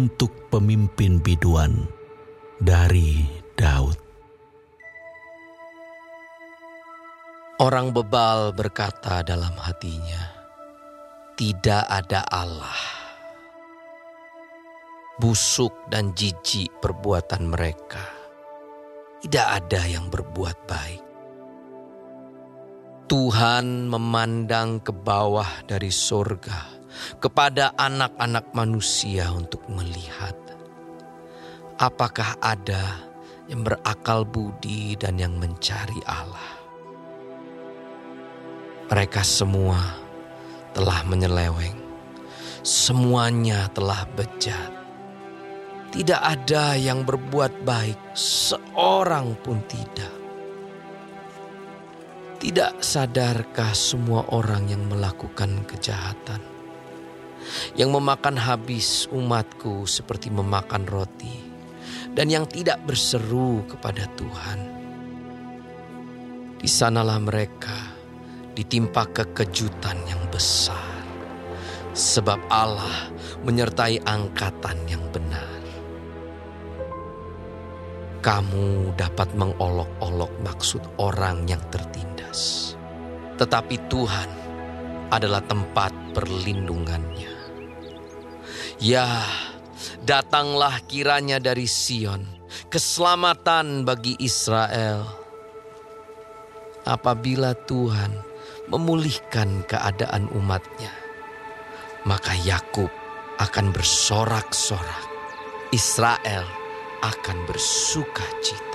untuk pemimpin biduan dari Daud. Orang bebal berkata dalam hatinya, "Tidak ada Allah." Busuk dan jijik perbuatan mereka, tidak ada yang berbuat baik. Tuhan memandang ke bawah dari sorga kepada anak-anak manusia untuk melihat apakah ada yang berakal budi dan yang mencari Allah. Mereka semua telah menyeleweng, semuanya telah bejat. Tidak ada yang berbuat baik, seorang pun tidak. Tidak sadarkah semua orang yang melakukan kejahatan? Yang memakan habis umatku seperti memakan roti, dan yang tidak berseru kepada Tuhan. Di sanalah mereka ditimpa kekejutan yang besar, sebab Allah menyertai angkatan yang benar. Kamu dapat mengolok-olok maksud orang yang tertindas, tetapi Tuhan adalah tempat perlindungannya. Ya, datanglah kiranya dari Sion, keselamatan bagi Israel. Apabila Tuhan memulihkan keadaan umatnya, maka Yakub akan bersorak-sorak, Israel akan bersuka cita.